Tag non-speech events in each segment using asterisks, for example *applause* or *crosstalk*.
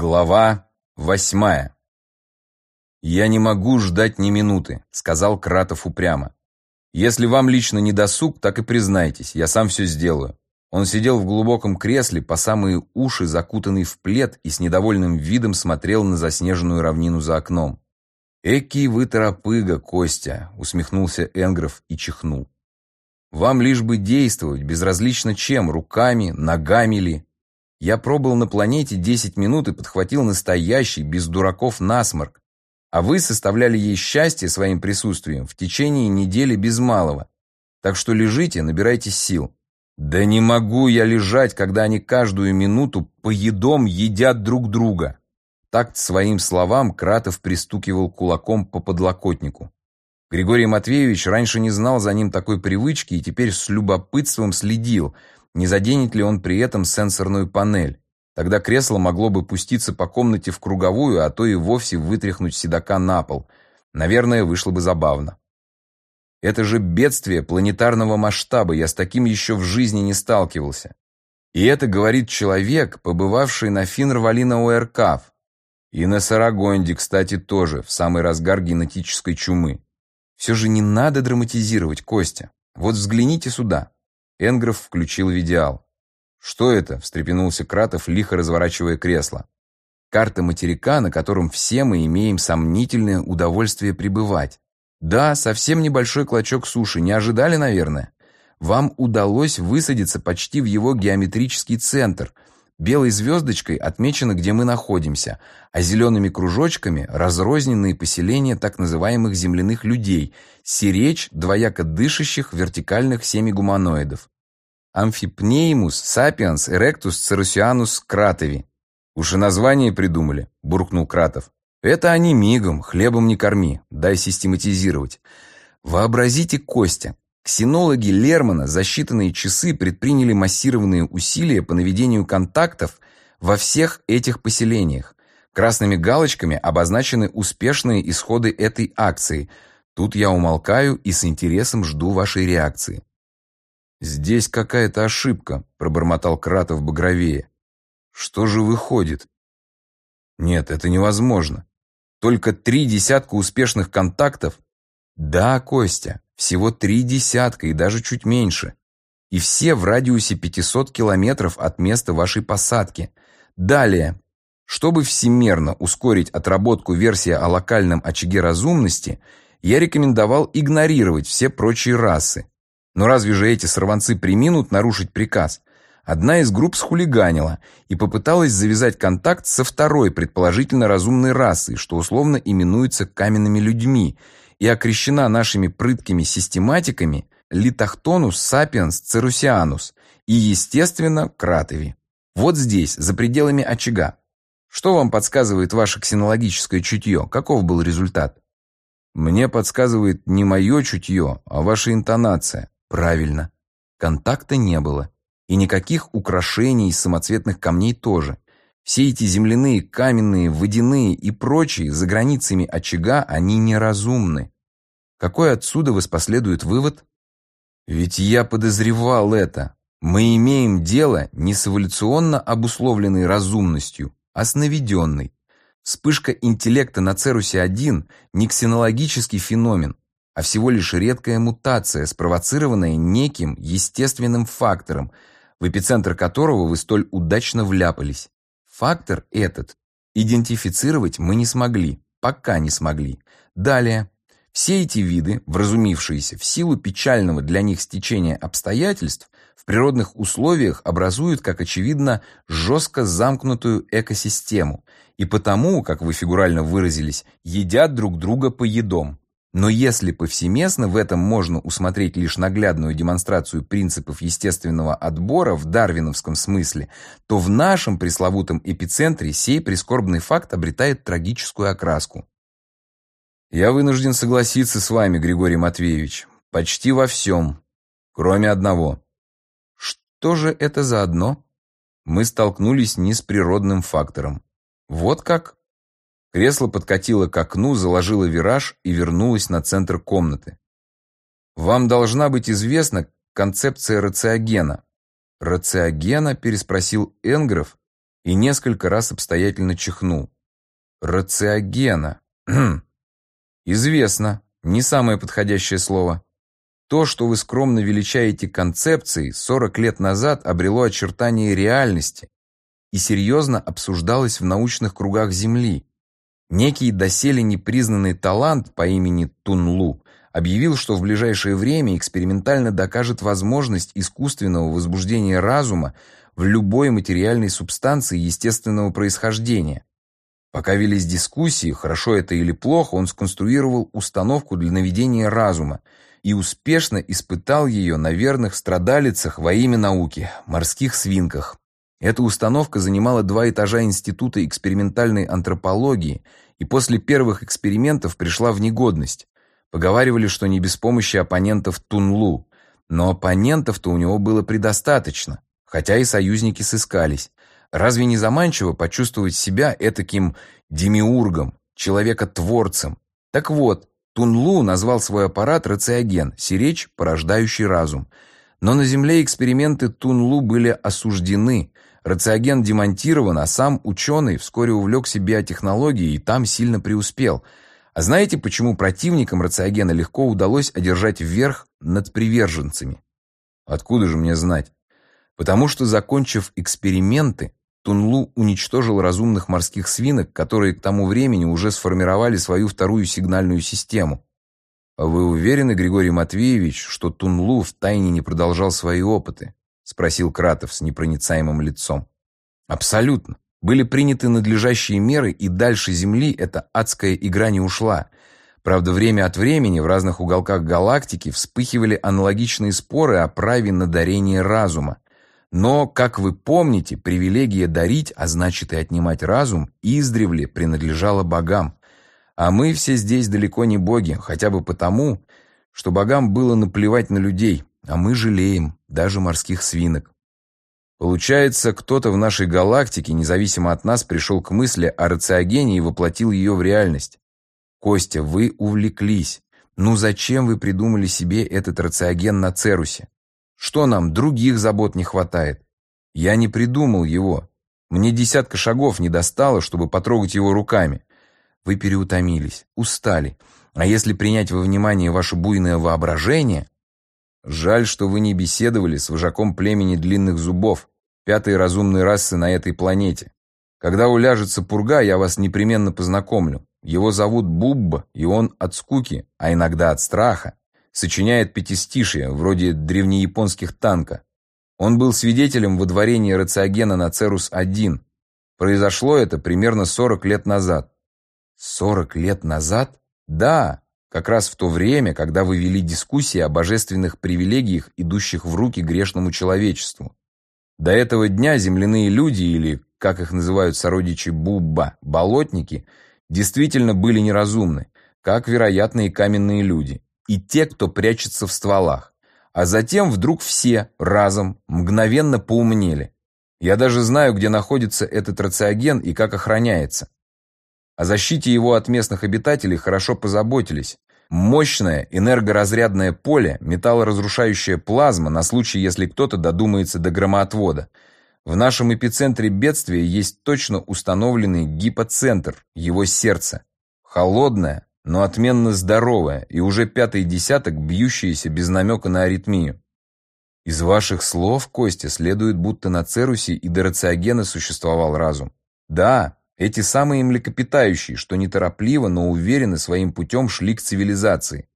Глава восьмая. «Я не могу ждать ни минуты», — сказал Кратов упрямо. «Если вам лично не досуг, так и признайтесь, я сам все сделаю». Он сидел в глубоком кресле, по самые уши закутанный в плед и с недовольным видом смотрел на заснеженную равнину за окном. «Экий вы торопыга, Костя», — усмехнулся Энгров и чихнул. «Вам лишь бы действовать, безразлично чем, руками, ногами ли, я пробыл на планете 10 минут и подхватил настоящий, без дураков, насморк. А вы составляли ей счастье своим присутствием в течение недели без малого. Так что лежите, набирайтесь сил. Да не могу я лежать, когда они каждую минуту по едом едят друг друга. Так своим словам Кратов пристукивал кулаком по подлокотнику. Григорий Матвеевич раньше не знал за ним такой привычки и теперь с любопытством следил – не заденет ли он при этом сенсорную панель. Тогда кресло могло бы пуститься по комнате в круговую, а то и вовсе вытряхнуть седока на пол. Наверное, вышло бы забавно. Это же бедствие планетарного масштаба, я с таким еще в жизни не сталкивался. И это говорит человек, побывавший на Финрвалина УРКАФ. И на Сарагонде, кстати, тоже, в самый разгар генетической чумы. Все же не надо драматизировать, Костя. Вот взгляните сюда. Энгров включил видеал. «Что это?» – встрепенулся Кратов, лихо разворачивая кресло. «Карта материка, на котором все мы имеем сомнительное удовольствие пребывать. Да, совсем небольшой клочок суши, не ожидали, наверное? Вам удалось высадиться почти в его геометрический центр – Белой звездочкой отмечено, где мы находимся, а зелеными кружочками разрозненные поселения так называемых земляных людей, сиречь двояко дышащих вертикальных семигуманоидов. Амфипнеймус сапиенс эректус церусианус кратови. Уж и название придумали, буркнул Кратов. Это они мигом, хлебом не корми, дай систематизировать. Вообразите Костя, Ксенологи Лермана за считанные часы предприняли массированные усилия по наведению контактов во всех этих поселениях. Красными галочками обозначены успешные исходы этой акции. Тут я умолкаю и с интересом жду вашей реакции. «Здесь какая-то ошибка», — пробормотал Кратов багровее. «Что же выходит?» «Нет, это невозможно. Только три десятка успешных контактов?» «Да, Костя, всего три десятка и даже чуть меньше. И все в радиусе 500 километров от места вашей посадки. Далее. Чтобы всемерно ускорить отработку версии о локальном очаге разумности, я рекомендовал игнорировать все прочие расы. Но разве же эти сорванцы приминут нарушить приказ? Одна из групп схулиганила и попыталась завязать контакт со второй предположительно разумной расой, что условно именуется каменными людьми – и окрещена нашими прыткими систематиками Литохтонус сапиенс церусианус и, естественно, Кратови. Вот здесь, за пределами очага. Что вам подсказывает ваше ксенологическое чутье? Каков был результат? Мне подсказывает не мое чутье, а ваша интонация. Правильно. Контакта не было. И никаких украшений из самоцветных камней тоже. Все эти земляные, каменные, водяные и прочие за границами очага, они неразумны. Какой отсюда воспоследует вывод? Ведь я подозревал это. Мы имеем дело не с эволюционно обусловленной разумностью, а с наведенной. Вспышка интеллекта на Церусе-1 не ксенологический феномен, а всего лишь редкая мутация, спровоцированная неким естественным фактором, в эпицентр которого вы столь удачно вляпались. Фактор этот идентифицировать мы не смогли, пока не смогли. Далее. Все эти виды, вразумившиеся в силу печального для них стечения обстоятельств, в природных условиях образуют, как очевидно, жестко замкнутую экосистему, и потому, как вы фигурально выразились, едят друг друга по едом. Но если повсеместно в этом можно усмотреть лишь наглядную демонстрацию принципов естественного отбора в дарвиновском смысле, то в нашем пресловутом эпицентре сей прискорбный факт обретает трагическую окраску. Я вынужден согласиться с вами, Григорий Матвеевич, почти во всем, кроме одного. Что же это за одно? Мы столкнулись не с природным фактором. Вот как? Кресло подкатило к окну, заложило вираж и вернулось на центр комнаты. «Вам должна быть известна концепция рациогена». «Рациогена?» – переспросил Энгров, и несколько раз обстоятельно чихнул. Рациогена. *clears throat* Известно, не самое подходящее слово. То, что вы скромно величаете концепцией, 40 лет назад обрело очертания реальности и серьезно обсуждалось в научных кругах Земли. Некий доселе непризнанный талант по имени Тунлу объявил, что в ближайшее время экспериментально докажет возможность искусственного возбуждения разума в любой материальной субстанции естественного происхождения. Пока велись дискуссии, хорошо это или плохо, он сконструировал установку для наведения разума и успешно испытал ее на верных страдалицах во имя науки, морских свинках. Эта установка занимала два этажа Института экспериментальной антропологии и после первых экспериментов пришла в негодность. Поговаривали, что не без помощи оппонентов Тунлу, но оппонентов-то у него было предостаточно, хотя и союзники сыскались. Разве не заманчиво почувствовать себя этаким демиургом, человекотворцем? Так вот, Тунлу назвал свой аппарат рациоген, сиречь, порождающий разум. Но на Земле эксперименты Тунлу были осуждены, Рациоген демонтирован, а сам ученый вскоре увлекся биотехнологией и там сильно преуспел. А знаете, почему противникам рациогена легко удалось одержать верх над приверженцами? Откуда же мне знать? Потому что, закончив эксперименты, Тунлу уничтожил разумных морских свинок, которые к тому времени уже сформировали свою вторую сигнальную систему. А вы уверены, Григорий Матвеевич, что Тунлу втайне не продолжал свои опыты? Спросил Кратов с непроницаемым лицом. Абсолютно. Были приняты надлежащие меры, и дальше Земли эта адская игра не ушла. Правда, время от времени в разных уголках галактики вспыхивали аналогичные споры о праве на дарение разума. Но, как вы помните, привилегия дарить, а значит и отнимать разум, издревле принадлежала богам. А мы все здесь далеко не боги, хотя бы потому, что богам было наплевать на людей, а мы жалеем даже морских свинок. Получается, кто-то в нашей галактике, независимо от нас, пришел к мысли о рациогене и воплотил ее в реальность. Костя, вы увлеклись. Ну зачем вы придумали себе этот рациоген на Церусе? Что нам, других забот не хватает? Я не придумал его. Мне десятка шагов не достало, чтобы потрогать его руками. Вы переутомились, устали. А если принять во внимание ваше буйное воображение, Жаль, что вы не беседовали с вожаком племени длинных зубов, пятой разумной расы на этой планете. Когда уляжется пурга, я вас непременно познакомлю. Его зовут Бубба, и он от скуки, а иногда от страха, сочиняет пятистишие, вроде древнеяпонских танка. Он был свидетелем выдворения рациогена на Церус-1. Произошло это примерно 40 лет назад. 40 лет назад? Да, как раз в то время, когда вы вели дискуссии о божественных привилегиях, идущих в руки грешному человечеству. До этого дня земляные люди, или, как их называют сородичи Бубба, болотники, действительно были неразумны, как, вероятно, и каменные люди, и те, кто прячется в стволах. А затем вдруг все, разом, мгновенно поумнели. Я даже знаю, где находится этот рациоген и как охраняется. О защите его от местных обитателей хорошо позаботились. Мощное энергоразрядное поле, металлоразрушающая плазма на случай, если кто-то додумается до громоотвода. В нашем эпицентре бедствия есть точно установленный гипоцентр, его сердце. Холодное, но отменно здоровое и уже пятый десяток бьющееся без намека на аритмию. Из ваших слов, Костя, следует, будто на Церусе и до рациогена существовал разум. Да, эти самые млекопитающие, что неторопливо, но уверенно своим путем шли к цивилизации.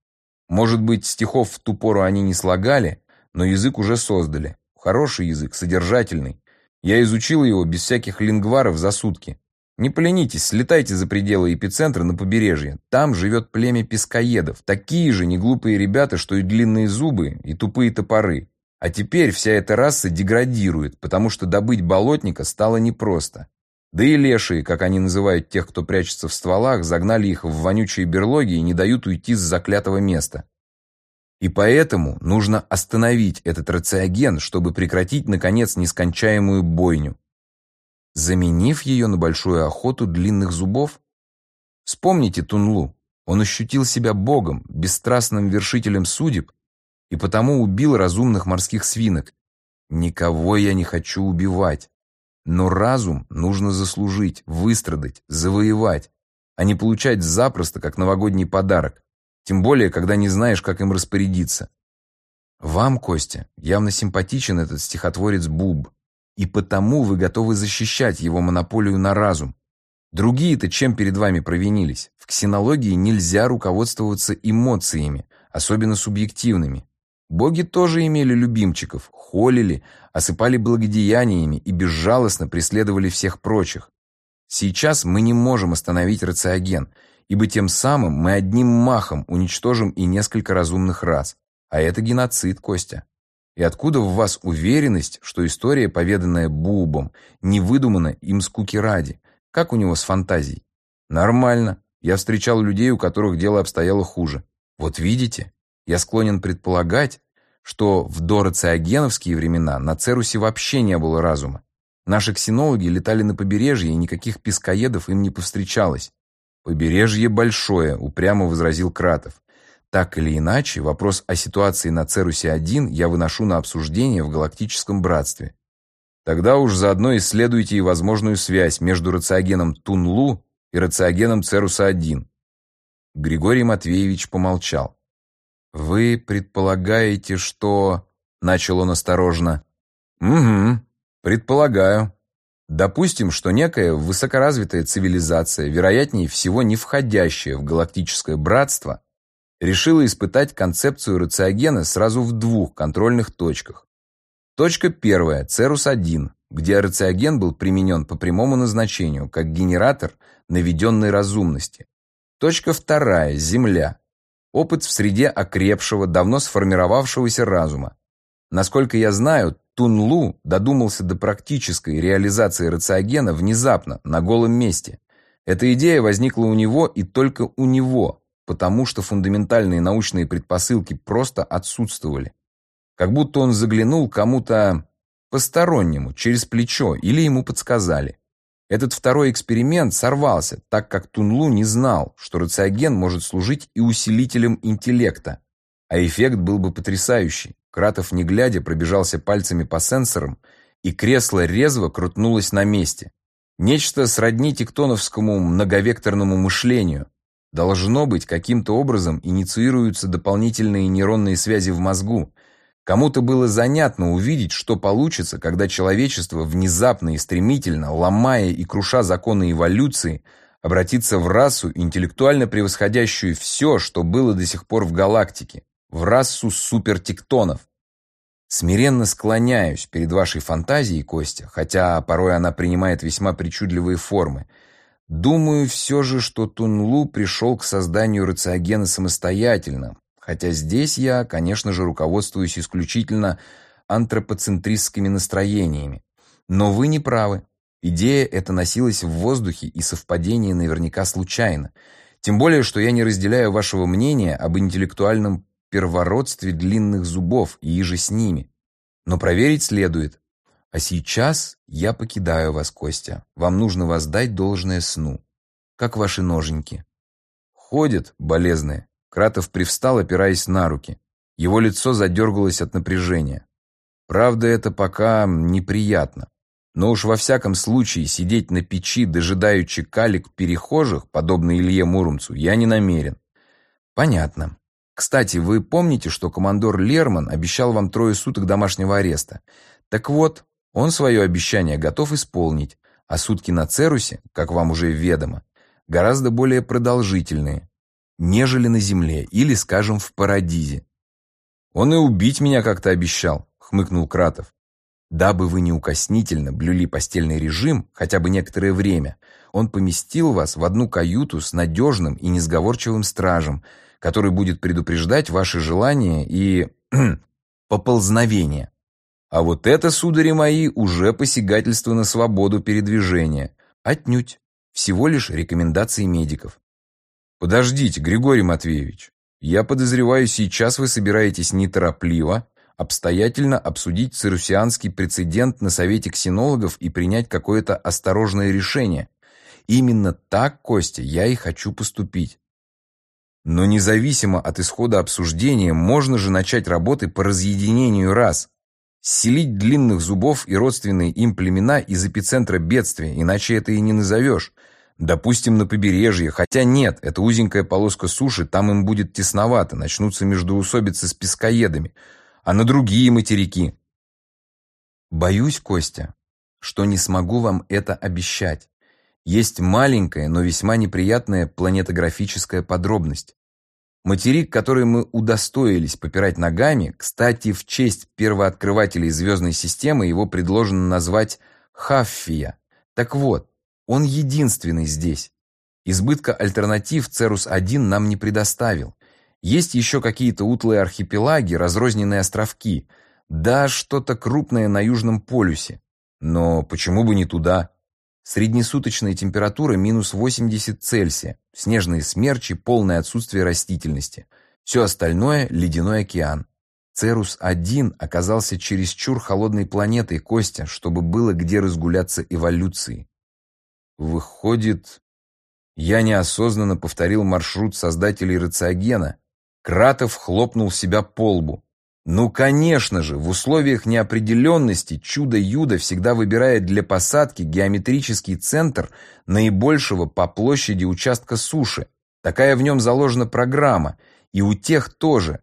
Может быть, стихов в ту пору они не слагали, но язык уже создали. Хороший язык, содержательный. Я изучил его без всяких лингваров за сутки. Не поленитесь, слетайте за пределы эпицентра на побережье. Там живет племя пескоедов, такие же неглупые ребята, что и длинные зубы, и тупые топоры. А теперь вся эта раса деградирует, потому что добыть болотника стало непросто. Да и лешие, как они называют тех, кто прячется в стволах, загнали их в вонючие берлоги и не дают уйти с заклятого места. И поэтому нужно остановить этот рациоген, чтобы прекратить, наконец, нескончаемую бойню. Заменив ее на большую охоту длинных зубов? Вспомните Тунлу. Он ощутил себя богом, бесстрастным вершителем судеб, и потому убил разумных морских свинок. Никого я не хочу убивать. Но разум нужно заслужить, выстрадать, завоевать, а не получать запросто, как новогодний подарок. Тем более, когда не знаешь, как им распорядиться. Вам, Костя, явно симпатичен этот стихотворец Буб, и потому вы готовы защищать его монополию на разум. Другие-то чем перед вами провинились? В ксенологии нельзя руководствоваться эмоциями, особенно субъективными. Боги тоже имели любимчиков, холили, осыпали благодеяниями и безжалостно преследовали всех прочих. Сейчас мы не можем остановить рациоген, ибо тем самым мы одним махом уничтожим и несколько разумных рас. А это геноцид, Костя. И откуда в вас уверенность, что история, поведанная Бубом, не выдумана им скуки ради? Как у него с фантазией? Нормально. Я встречал людей, у которых дело обстояло хуже. Вот видите, я склонен предполагать, что в дороциогеновские времена на Церусе вообще не было разума. Наши ксенологи летали на побережье, и никаких пескоедов им не повстречалось. «Побережье большое», — упрямо возразил Кратов. Так или иначе, вопрос о ситуации на Церусе-1 я выношу на обсуждение в Галактическом Братстве. Тогда уж заодно исследуйте и возможную связь между рациогеном Тунлу и рациогеном Церуса-1. Григорий Матвеевич помолчал. «Вы предполагаете, что...» — начал он осторожно. «Угу, предполагаю. Допустим, что некая высокоразвитая цивилизация, вероятнее всего не входящая в галактическое братство, решила испытать концепцию рациогена сразу в двух контрольных точках. Точка первая – Церус-1, где рациоген был применен по прямому назначению, как генератор наведенной разумности. Точка вторая – Земля. Опыт в среде окрепшего, давно сформировавшегося разума. Насколько я знаю, Тунлу додумался до практической реализации рациогена внезапно, на голом месте. Эта идея возникла у него и только у него, потому что фундаментальные научные предпосылки просто отсутствовали. Как будто он заглянул кому-то постороннему, через плечо, или ему подсказали. Этот второй эксперимент сорвался, так как Тунлу не знал, что рациоген может служить и усилителем интеллекта. А эффект был бы потрясающий. Кратов, не глядя, пробежался пальцами по сенсорам, и кресло резво крутнулось на месте. Нечто сродни тектоновскому многовекторному мышлению, Должно быть, каким-то образом инициируются дополнительные нейронные связи в мозгу. Кому-то было занятно увидеть, что получится, когда человечество внезапно и стремительно, ломая и круша законы эволюции, обратится в расу, интеллектуально превосходящую все, что было до сих пор в галактике, в расу супертектонов. Смиренно склоняюсь перед вашей фантазией, Костя, хотя порой она принимает весьма причудливые формы – Думаю все же, что Тунлу пришел к созданию рациогена самостоятельно, хотя здесь я, конечно же, руководствуюсь исключительно антропоцентристскими настроениями. Но вы не правы. Идея эта носилась в воздухе, и совпадение наверняка случайно. Тем более, что я не разделяю вашего мнения об интеллектуальном первородстве длинных зубов и иже с ними. Но проверить следует. А сейчас я покидаю вас, Костя. Вам нужно воздать должное сну. Как ваши ноженьки? Ходят, болезные. Кратов привстал, опираясь на руки. Его лицо задергалось от напряжения. Правда, это пока неприятно. Но уж во всяком случае сидеть на печи, дожидаючи калик перехожих, подобно Илье Муромцу, я не намерен. Понятно. Кстати, вы помните, что командор Лерман обещал вам трое суток домашнего ареста? Так вот, он свое обещание готов исполнить, а сутки на Церусе, как вам уже ведомо, гораздо более продолжительные, нежели на Земле или, скажем, в Парадизе. «Он и убить меня как-то обещал», — хмыкнул Кратов. «Дабы вы неукоснительно блюли постельный режим хотя бы некоторое время, он поместил вас в одну каюту с надежным и несговорчивым стражем, который будет предупреждать ваши желания и *clears throat* поползновения. А вот это, судари мои, уже посягательство на свободу передвижения. Отнюдь. Всего лишь рекомендации медиков. Подождите, Григорий Матвеевич. Я подозреваю, сейчас вы собираетесь неторопливо, обстоятельно обсудить цирусианский прецедент на Совете ксенологов и принять какое-то осторожное решение. Именно так, Костя, я и хочу поступить. Но независимо от исхода обсуждения, можно же начать работы по разъединению раз. Селить длинных зубов и родственные им племена из эпицентра бедствия, иначе это и не назовешь. Допустим, на побережье, хотя нет, это узенькая полоска суши, там им будет тесновато, начнутся междоусобицы с пескоедами, а на другие материки. Боюсь, Костя, что не смогу вам это обещать. Есть маленькая, но весьма неприятная планетографическая подробность. Материк, который мы удостоились попирать ногами, кстати, в честь первооткрывателей звездной системы его предложено назвать Хаффия. Так вот, он единственный здесь. Избытка альтернатив Церус-1 нам не предоставил. Есть еще какие-то утлые архипелаги, разрозненные островки, да что-то крупное на Южном полюсе. Но почему бы не туда? Среднесуточная температура минус 80 Цельсия, снежные смерчи, полное отсутствие растительности. Все остальное – ледяной океан. Церус-1 оказался чересчур холодной планетой Костя, чтобы было где разгуляться эволюции. Выходит, я неосознанно повторил маршрут создателей рациогена. Кратов хлопнул себя по лбу. Ну, конечно же, в условиях неопределенности чудо-юдо всегда выбирает для посадки геометрический центр наибольшего по площади участка суши. Такая в нем заложена программа, и у тех тоже.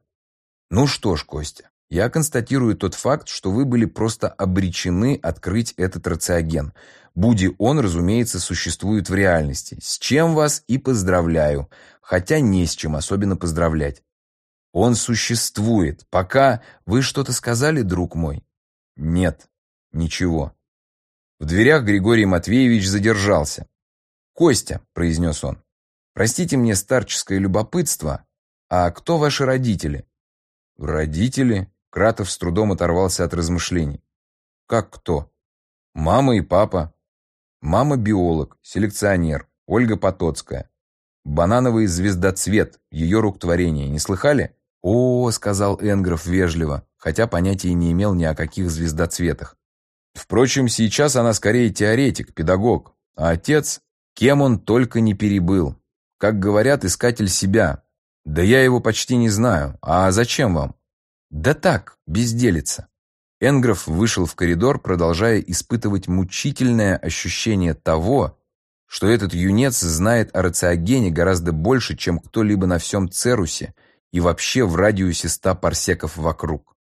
Ну что ж, Костя, я констатирую тот факт, что вы были просто обречены открыть этот рациоген. Буди он, разумеется, существует в реальности, с чем вас и поздравляю, хотя не с чем особенно поздравлять. Он существует. Пока вы что-то сказали, друг мой? Нет, ничего. В дверях Григорий Матвеевич задержался. «Костя», — произнес он, — «простите мне старческое любопытство, а кто ваши родители?» «Родители?» — Кратов с трудом оторвался от размышлений. «Как кто?» «Мама и папа». «Мама биолог, селекционер, Ольга Потоцкая. Банановый звездоцвет, ее рук творения, не слыхали?» «О», — сказал Энгров вежливо, хотя понятия не имел ни о каких звездоцветах. Впрочем, сейчас она скорее теоретик, педагог, а отец, кем он только не перебыл. Как говорят, искатель себя. Да я его почти не знаю. А зачем вам? Да так, безделица. Энгров вышел в коридор, продолжая испытывать мучительное ощущение того, что этот юнец знает о рациогене гораздо больше, чем кто-либо на всем Церусе, и вообще в радиусе ста парсеков вокруг.